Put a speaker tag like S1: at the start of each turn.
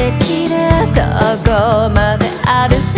S1: できるとこまで歩く